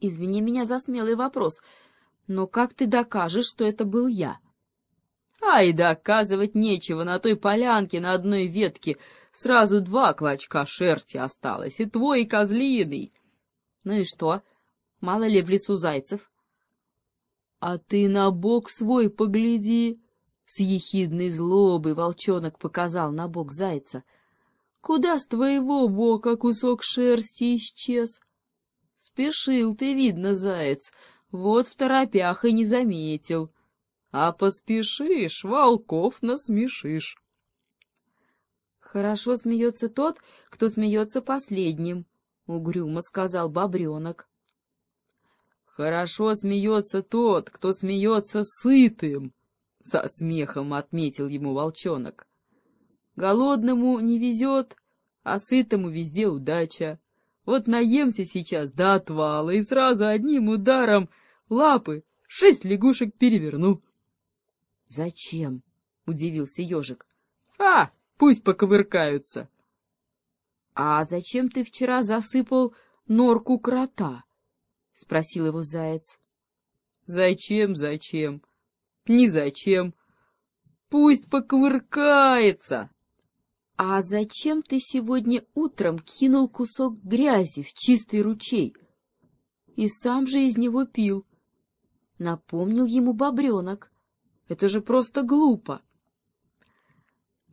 Извини меня за смелый вопрос, но как ты докажешь, что это был я? Ай, доказывать нечего, на той полянке на одной ветке сразу два клочка шерсти осталось, и твой, и козлиный. Ну и что? Мало ли в лесу зайцев? А ты на бок свой погляди. С ехидной злобой волчонок показал на бок зайца. Куда с твоего бока кусок шерсти исчез? Спешил ты, видно, заяц, вот в торопях и не заметил. А поспешишь, волков насмешишь. Хорошо смеется тот, кто смеется последним, — угрюмо сказал бобренок. Хорошо смеется тот, кто смеется сытым, — со смехом отметил ему волчонок. Голодному не везет, а сытому везде удача. Вот наемся сейчас до отвала и сразу одним ударом лапы шесть лягушек переверну. — Зачем? — удивился ежик. — А, пусть поковыркаются. — А зачем ты вчера засыпал норку крота? — спросил его заяц. — Зачем, зачем? Не зачем. Пусть поковыркается. «А зачем ты сегодня утром кинул кусок грязи в чистый ручей? И сам же из него пил?» Напомнил ему бобренок. «Это же просто глупо!»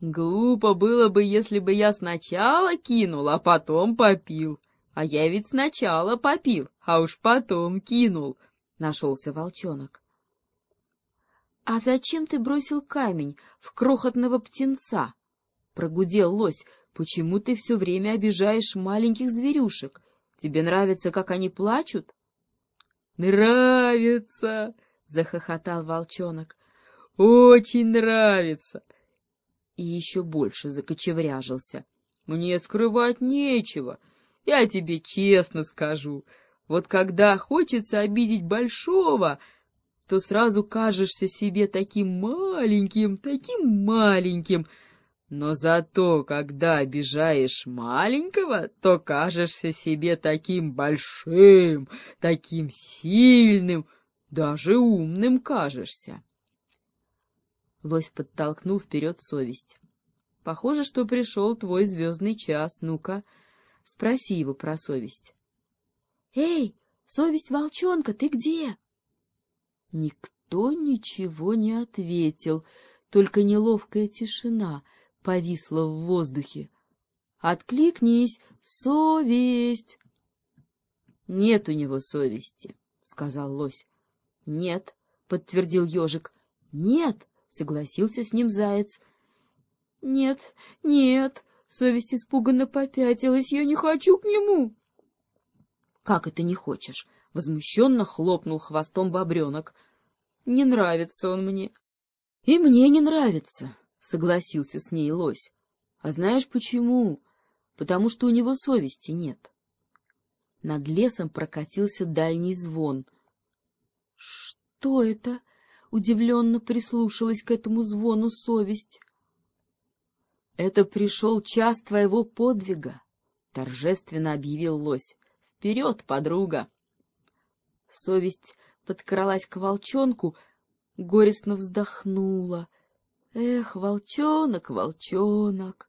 «Глупо было бы, если бы я сначала кинул, а потом попил. А я ведь сначала попил, а уж потом кинул», — нашелся волчонок. «А зачем ты бросил камень в крохотного птенца?» Прогудел лось. «Почему ты все время обижаешь маленьких зверюшек? Тебе нравится, как они плачут?» «Нравится!» — захохотал волчонок. «Очень нравится!» И еще больше закочевряжился. «Мне скрывать нечего. Я тебе честно скажу. Вот когда хочется обидеть большого, то сразу кажешься себе таким маленьким, таким маленьким, но зато, когда обижаешь маленького, то кажешься себе таким большим, таким сильным, даже умным кажешься. Лось подтолкнул вперед совесть. Похоже, что пришел твой звездный час. Ну-ка, спроси его про совесть. Эй, совесть волчонка, ты где? Никто ничего не ответил, только неловкая тишина — повисла в воздухе. «Откликнись, совесть!» «Нет у него совести», — сказал лось. «Нет», — подтвердил ежик. «Нет», — согласился с ним заяц. «Нет, нет», — совесть испуганно попятилась, — «я не хочу к нему». «Как это не хочешь?» — возмущенно хлопнул хвостом бобренок. «Не нравится он мне». «И мне не нравится», согласился с ней лось. А знаешь почему? Потому что у него совести нет. Над лесом прокатился дальний звон. Что это? Удивленно прислушалась к этому звону совесть. Это пришел час твоего подвига, торжественно объявил лось. Вперед, подруга! Совесть подкралась к волчонку, горестно вздохнула — Эх, волчонок, волчонок.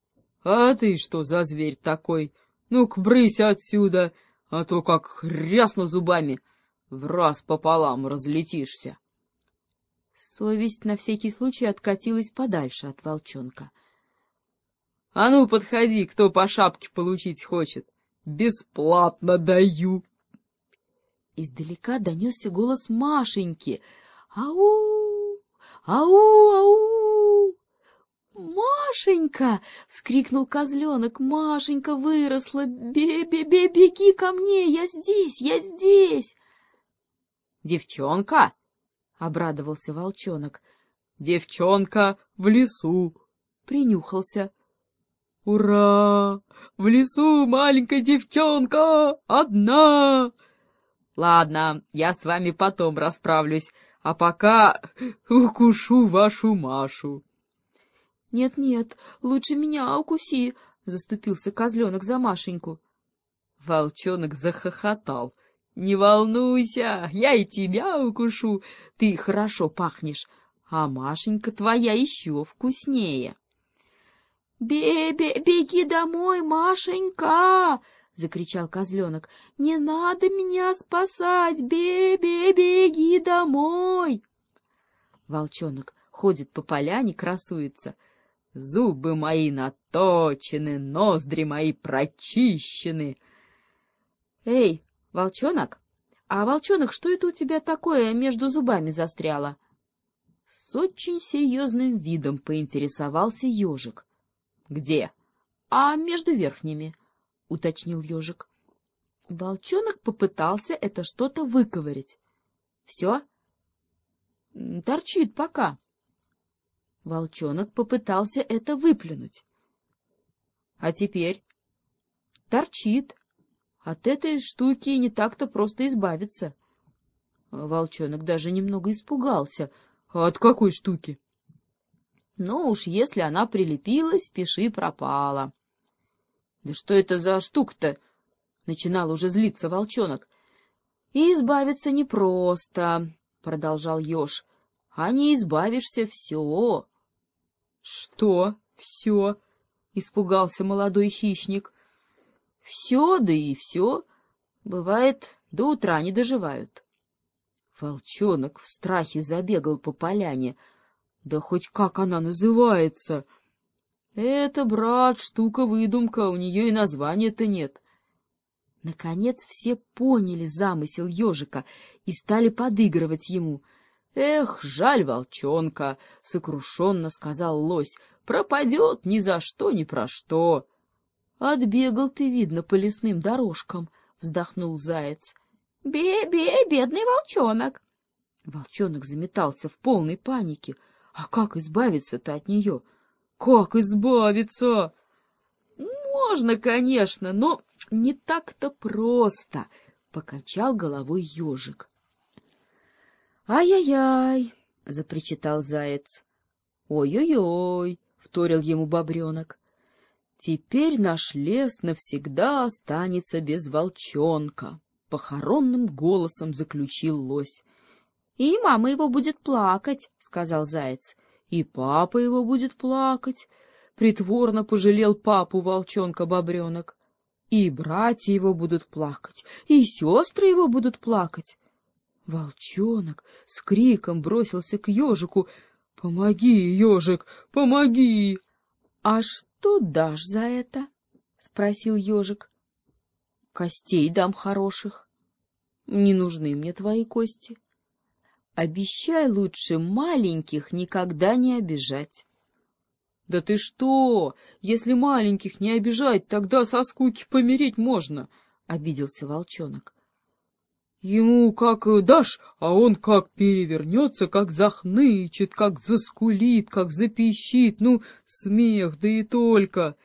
— А ты что за зверь такой? Ну-ка, брысь отсюда, а то как хрясну зубами, в раз пополам разлетишься. Совесть на всякий случай откатилась подальше от волчонка. — А ну, подходи, кто по шапке получить хочет. Бесплатно даю. Издалека донесся голос Машеньки. «Ау! Ау, ау! Машенька! — вскрикнул козленок. Машенька выросла! Бе-бе-бе, беги ко мне! Я здесь! Я здесь! Девчонка! — обрадовался волчонок. Девчонка в лесу! Принюхался. «Ура! В лесу маленькая девчонка! Одна!» «Ладно, я с вами потом расправлюсь а пока укушу вашу Машу. «Нет, — Нет-нет, лучше меня укуси, — заступился козленок за Машеньку. Волчонок захохотал. — Не волнуйся, я и тебя укушу. Ты хорошо пахнешь, а Машенька твоя еще вкуснее. «Бе-бе, беги домой, Машенька!» — закричал козленок. «Не надо меня спасать! Бе-бе, беги домой!» Волчонок ходит по поляне, красуется. Зубы мои наточены, ноздри мои прочищены. Эй, волчонок, а волчонок, что это у тебя такое между зубами застряло? С очень серьезным видом поинтересовался ежик. Где? А между верхними, уточнил ежик. Волчонок попытался это что-то выковырять. Все? Торчит пока. Волчонок попытался это выплюнуть. А теперь? Торчит. От этой штуки не так-то просто избавиться. Волчонок даже немного испугался. От какой штуки? Ну уж, если она прилепилась, пиши пропала. Да что это за штука-то? Начинал уже злиться волчонок. И избавиться непросто, продолжал еж. А не избавишься все. Что все? Испугался молодой хищник. Все, да и все. Бывает, до утра не доживают. Волчонок в страхе забегал по поляне. Да хоть как она называется? Это, брат, штука-выдумка, у нее и названия-то нет. Наконец все поняли замысел ежика и стали подыгрывать ему. «Эх, жаль волчонка!» — сокрушенно сказал лось. «Пропадет ни за что, ни про что!» «Отбегал ты, видно, по лесным дорожкам», — вздохнул заяц. «Бе-бе, бедный волчонок!» Волчонок заметался в полной панике. «А как избавиться-то от нее? Как избавиться?» «Можно, конечно, но не так-то просто», — покачал головой ежик. «Ай-яй-яй!» — запричитал заяц. «Ой-ой-ой!» — вторил ему бобренок. Теперь наш лес навсегда останется без волчонка, — похоронным голосом заключил лось. — И мама его будет плакать, — сказал заяц. — И папа его будет плакать, — притворно пожалел папу волчонка-бобренок. И братья его будут плакать, и сестры его будут плакать. Волчонок с криком бросился к ежику. — Помоги, ежик, помоги! — А что дашь за это? — спросил ежик. — Костей дам хороших. Не нужны мне твои кости. Обещай лучше маленьких никогда не обижать. — Да ты что? Если маленьких не обижать, тогда со скуки помереть можно, — обиделся волчонок. Ему как дашь, а он как перевернется, как захнычет, как заскулит, как запищит. Ну, смех, да и только.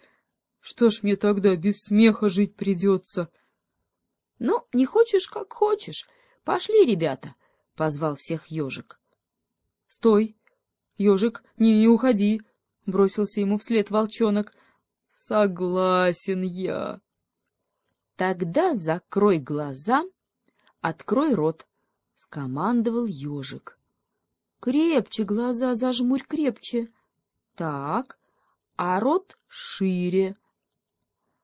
Что ж мне тогда без смеха жить придется? — Ну, не хочешь, как хочешь. Пошли, ребята, — позвал всех ежик. — Стой, ежик, не, не уходи, — бросился ему вслед волчонок. — Согласен я. — Тогда закрой глаза «Открой рот!» — скомандовал ежик. «Крепче глаза зажмурь, крепче!» «Так, а рот шире!»